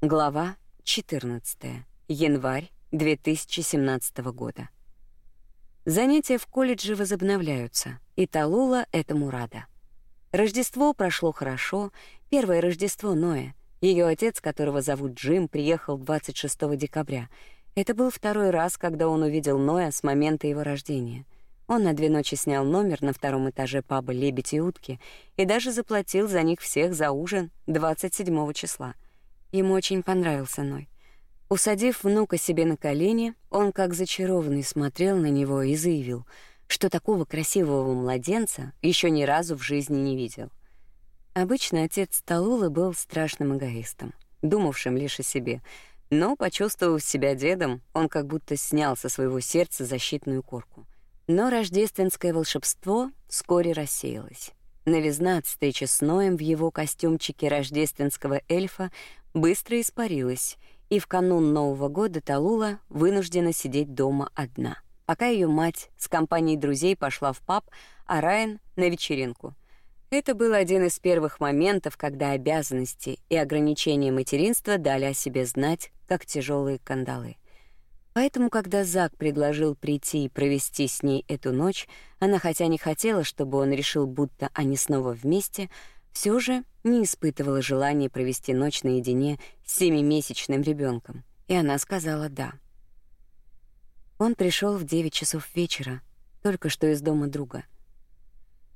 Глава 14. Январь 2017 года. Занятия в колледже возобновляются, и Талула этому рада. Рождество прошло хорошо, первое Рождество Ноя. Ее отец, которого зовут Джим, приехал 26 декабря. Это был второй раз, когда он увидел Ноя с момента его рождения. Он на две ночи снял номер на втором этаже паба «Лебедь и утки» и даже заплатил за них всех за ужин 27 числа — Ему очень понравился Ной. Усадив внука себе на колени, он как зачарованный смотрел на него и заявил, что такого красивого младенца еще ни разу в жизни не видел. Обычно отец Талулы был страшным эгоистом, думавшим лишь о себе, но, почувствовав себя дедом, он как будто снял со своего сердца защитную корку. Но рождественское волшебство вскоре рассеялось. Новизна от встречи с Ноем в его костюмчике рождественского эльфа быстро испарилась, и в канун Нового года Талула вынуждена сидеть дома одна, пока ее мать с компанией друзей пошла в паб, а Райан — на вечеринку. Это был один из первых моментов, когда обязанности и ограничения материнства дали о себе знать, как тяжелые кандалы. Поэтому, когда Зак предложил прийти и провести с ней эту ночь, она хотя не хотела, чтобы он решил, будто они снова вместе — все же не испытывала желания провести ночь наедине с семимесячным ребенком, и она сказала «да». Он пришел в девять часов вечера, только что из дома друга.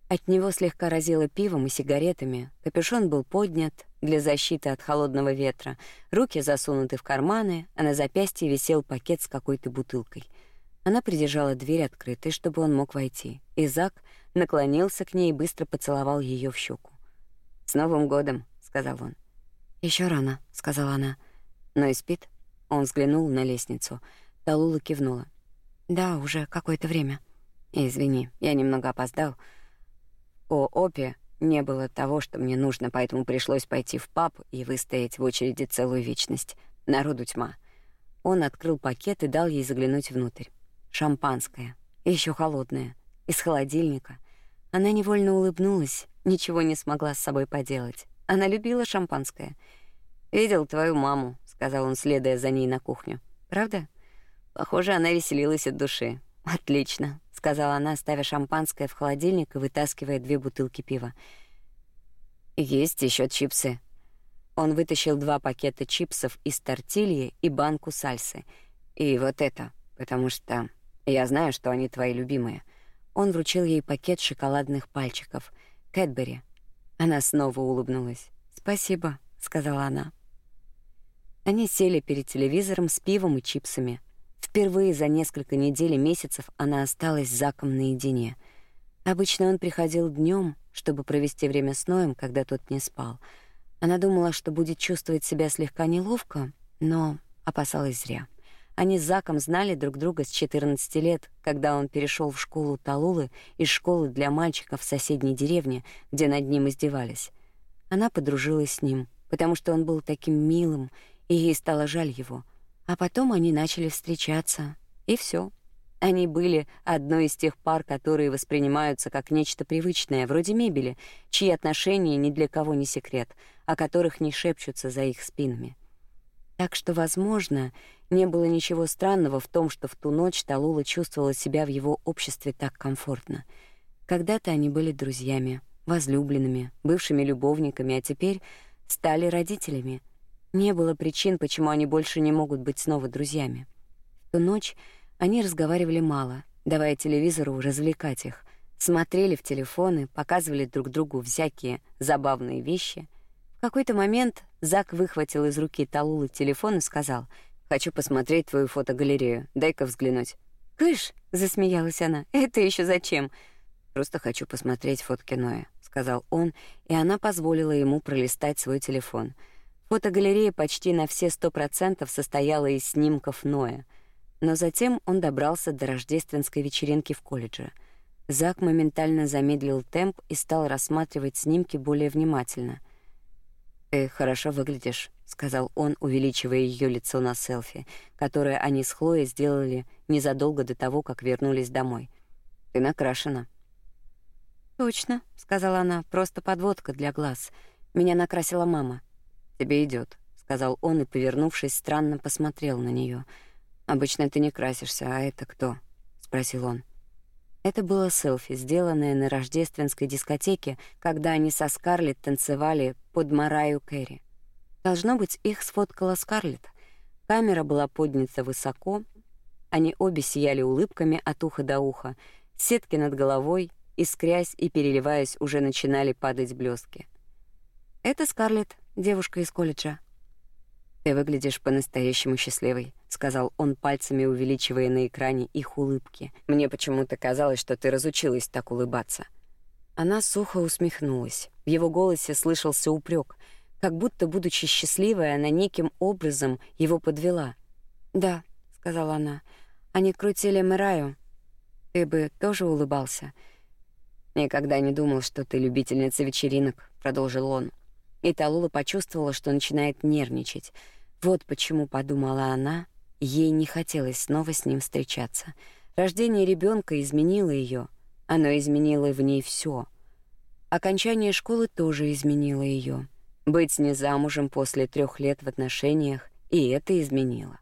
От него слегка разило пивом и сигаретами, капюшон был поднят для защиты от холодного ветра, руки засунуты в карманы, а на запястье висел пакет с какой-то бутылкой. Она придержала дверь открытой, чтобы он мог войти, и Зак наклонился к ней и быстро поцеловал ее в щеку. «С Новым годом», — сказал он. Еще рано», — сказала она. «Но и спит?» Он взглянул на лестницу. Талула кивнула. «Да, уже какое-то время». «Извини, я немного опоздал. О Опе не было того, что мне нужно, поэтому пришлось пойти в паб и выстоять в очереди целую вечность. Народу тьма». Он открыл пакет и дал ей заглянуть внутрь. Шампанское, еще холодное, из холодильника. Она невольно улыбнулась, Ничего не смогла с собой поделать. Она любила шампанское. «Видел твою маму», — сказал он, следуя за ней на кухню. «Правда?» Похоже, она веселилась от души. «Отлично», — сказала она, ставя шампанское в холодильник и вытаскивая две бутылки пива. «Есть еще чипсы». Он вытащил два пакета чипсов из тортильи и банку сальсы. «И вот это, потому что я знаю, что они твои любимые». Он вручил ей пакет шоколадных пальчиков — Кэтбери. Она снова улыбнулась. «Спасибо», — сказала она. Они сели перед телевизором с пивом и чипсами. Впервые за несколько недель и месяцев она осталась с Заком наедине. Обычно он приходил днем, чтобы провести время с Ноем, когда тот не спал. Она думала, что будет чувствовать себя слегка неловко, но опасалась зря. Они с Заком знали друг друга с 14 лет, когда он перешел в школу Талулы из школы для мальчиков в соседней деревне, где над ним издевались. Она подружилась с ним, потому что он был таким милым, и ей стало жаль его. А потом они начали встречаться, и все. Они были одной из тех пар, которые воспринимаются как нечто привычное, вроде мебели, чьи отношения ни для кого не секрет, о которых не шепчутся за их спинами. Так что, возможно, не было ничего странного в том, что в ту ночь Талула чувствовала себя в его обществе так комфортно. Когда-то они были друзьями, возлюбленными, бывшими любовниками, а теперь стали родителями. Не было причин, почему они больше не могут быть снова друзьями. В ту ночь они разговаривали мало, давая телевизору развлекать их, смотрели в телефоны, показывали друг другу всякие забавные вещи. В какой-то момент Зак выхватил из руки Талулы телефон и сказал — Хочу посмотреть твою фотогалерею. Дай-ка взглянуть. Кыш, засмеялась она. Это еще зачем? Просто хочу посмотреть фотки Ноя, сказал он, и она позволила ему пролистать свой телефон. Фотогалерея почти на все сто процентов состояла из снимков Ноя. Но затем он добрался до рождественской вечеринки в колледже. Зак моментально замедлил темп и стал рассматривать снимки более внимательно. «Ты хорошо выглядишь», сказал он, увеличивая ее лицо на селфи, которое они с Хлоей сделали незадолго до того, как вернулись домой. Ты накрашена. Точно, сказала она, просто подводка для глаз. Меня накрасила мама. Тебе идет, сказал он и, повернувшись, странно посмотрел на нее. Обычно ты не красишься, а это кто? спросил он. Это было селфи, сделанное на рождественской дискотеке, когда они со Скарлетт танцевали под Мараю Кэрри. Должно быть, их сфоткала Скарлетт. Камера была поднята высоко, они обе сияли улыбками от уха до уха, сетки над головой, искрясь и переливаясь, уже начинали падать блестки. «Это Скарлетт, девушка из колледжа». «Ты выглядишь по-настоящему счастливой», — сказал он пальцами, увеличивая на экране их улыбки. «Мне почему-то казалось, что ты разучилась так улыбаться». Она сухо усмехнулась. В его голосе слышался упрек, как будто, будучи счастливой, она неким образом его подвела. «Да», — сказала она, — «они крутили Мэраю. Ты бы тоже улыбался?» «Никогда не думал, что ты любительница вечеринок», — продолжил он. И Талула почувствовала, что начинает нервничать. Вот почему, подумала она, ей не хотелось снова с ним встречаться. Рождение ребенка изменило ее, оно изменило в ней все. Окончание школы тоже изменило ее. Быть не замужем после трех лет в отношениях, и это изменило.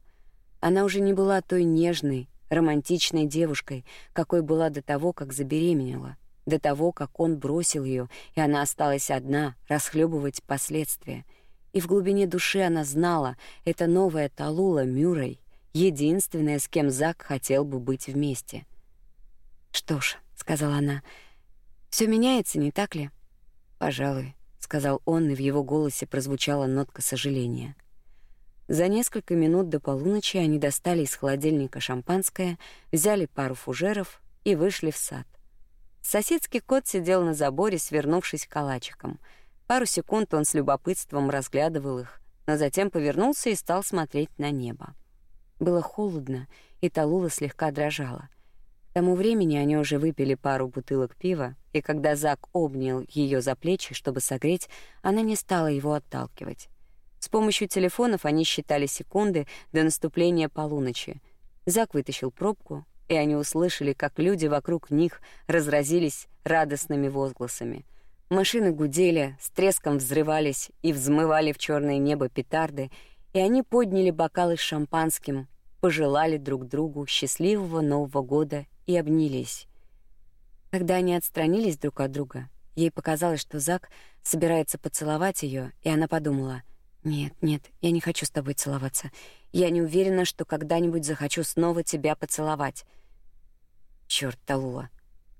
Она уже не была той нежной, романтичной девушкой, какой была до того, как забеременела до того, как он бросил ее, и она осталась одна расхлебывать последствия. И в глубине души она знала, это новая Талула Мюррей, единственная, с кем Зак хотел бы быть вместе. «Что ж», — сказала она, — «все меняется, не так ли?» «Пожалуй», — сказал он, и в его голосе прозвучала нотка сожаления. За несколько минут до полуночи они достали из холодильника шампанское, взяли пару фужеров и вышли в сад. Соседский кот сидел на заборе, свернувшись калачиком. Пару секунд он с любопытством разглядывал их, но затем повернулся и стал смотреть на небо. Было холодно, и Талула слегка дрожала. К тому времени они уже выпили пару бутылок пива, и когда Зак обнял ее за плечи, чтобы согреть, она не стала его отталкивать. С помощью телефонов они считали секунды до наступления полуночи. Зак вытащил пробку, и они услышали, как люди вокруг них разразились радостными возгласами. Машины гудели, с треском взрывались и взмывали в черное небо петарды, и они подняли бокалы с шампанским, пожелали друг другу счастливого Нового года и обнялись. Когда они отстранились друг от друга, ей показалось, что Зак собирается поцеловать ее, и она подумала: "Нет, нет, я не хочу с тобой целоваться. Я не уверена, что когда-нибудь захочу снова тебя поцеловать". Черт, Талула,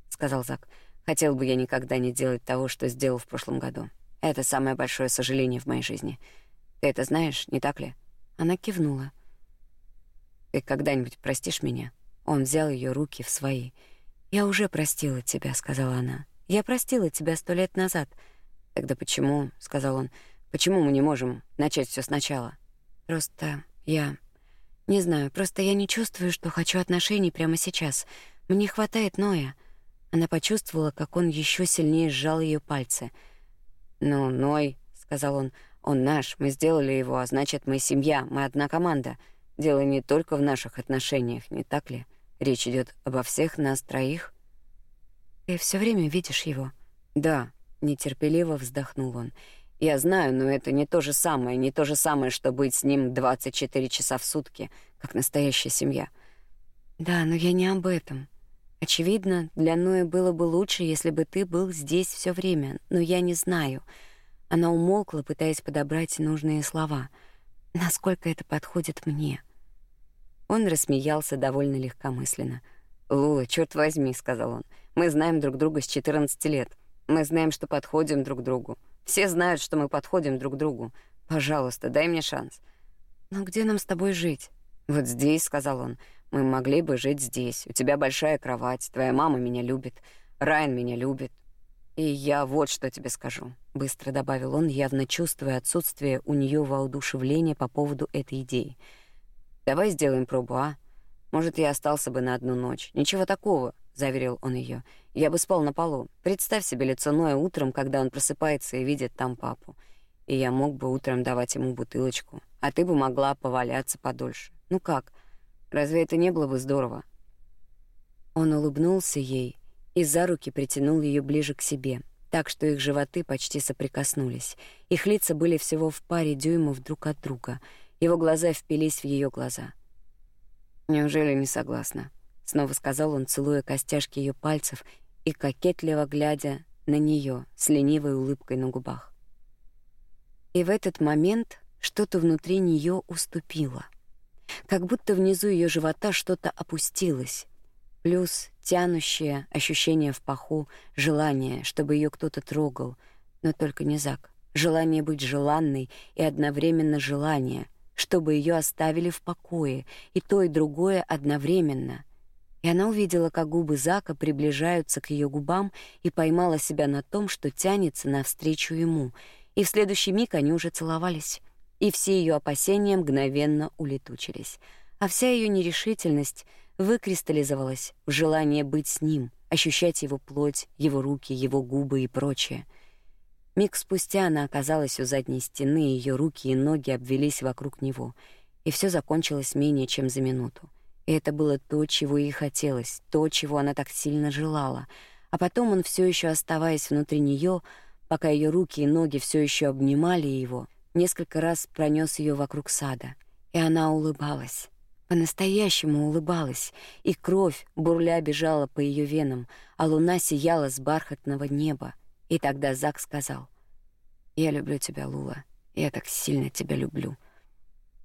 сказал Зак. Хотел бы я никогда не делать того, что сделал в прошлом году. Это самое большое сожаление в моей жизни. Ты это знаешь, не так ли? Она кивнула. Ты когда-нибудь простишь меня? Он взял ее руки в свои. Я уже простила тебя, сказала она. Я простила тебя сто лет назад. Тогда почему, сказал он, почему мы не можем начать все сначала? Просто я не знаю, просто я не чувствую, что хочу отношений прямо сейчас. Мне хватает Ноя. Она почувствовала, как он еще сильнее сжал ее пальцы. "Ну, Ной", сказал он. "Он наш, мы сделали его, а значит, мы семья, мы одна команда. Дело не только в наших отношениях, не так ли? Речь идет обо всех нас троих". "Ты все время видишь его?" "Да", нетерпеливо вздохнул он. Я знаю, но это не то же самое, не то же самое, что быть с ним 24 часа в сутки, как настоящая семья. Да, но я не об этом. Очевидно, для Ноя было бы лучше, если бы ты был здесь все время, но я не знаю. Она умолкла, пытаясь подобрать нужные слова. Насколько это подходит мне? Он рассмеялся довольно легкомысленно. "Лула, черт возьми", сказал он. "Мы знаем друг друга с 14 лет. Мы знаем, что подходим друг другу. Все знают, что мы подходим друг другу. Пожалуйста, дай мне шанс". "Но где нам с тобой жить?" "Вот здесь", сказал он. Мы могли бы жить здесь. У тебя большая кровать, твоя мама меня любит, Райан меня любит. И я вот что тебе скажу, быстро добавил он, явно чувствуя отсутствие у нее воодушевления по поводу этой идеи. Давай сделаем пробу, а? Может, я остался бы на одну ночь. Ничего такого, заверил он ее. Я бы спал на полу. Представь себе лицо Ноя утром, когда он просыпается и видит там папу. И я мог бы утром давать ему бутылочку, а ты бы могла поваляться подольше. Ну как? Разве это не было бы здорово? Он улыбнулся ей и за руки притянул ее ближе к себе. так что их животы почти соприкоснулись. Их лица были всего в паре дюймов друг от друга. Его глаза впились в ее глаза. «Неужели не согласна?» — снова сказал он, целуя костяшки ее пальцев и кокетливо глядя на нее с ленивой улыбкой на губах. И в этот момент что-то внутри нее уступило. Как будто внизу ее живота что-то опустилось. Плюс тянущее ощущение в паху, желание, чтобы ее кто-то трогал, но только не Зак. Желание быть желанной и одновременно желание, чтобы ее оставили в покое, и то и другое одновременно. И она увидела, как губы Зака приближаются к ее губам и поймала себя на том, что тянется навстречу ему. И в следующий миг они уже целовались и все ее опасения мгновенно улетучились, а вся ее нерешительность выкристаллизовалась в желание быть с ним, ощущать его плоть, его руки, его губы и прочее. Миг спустя она оказалась у задней стены, ее руки и ноги обвелись вокруг него, и все закончилось менее чем за минуту. И это было то, чего ей хотелось, то, чего она так сильно желала. А потом он все еще оставаясь внутри нее, пока ее руки и ноги все еще обнимали его — несколько раз пронес ее вокруг сада, и она улыбалась. По-настоящему улыбалась, и кровь бурля бежала по ее венам, а луна сияла с бархатного неба. И тогда Зак сказал: "Я люблю тебя, Лула. Я так сильно тебя люблю".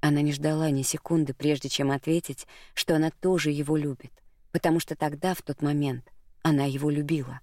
Она не ждала ни секунды, прежде чем ответить, что она тоже его любит, потому что тогда в тот момент она его любила.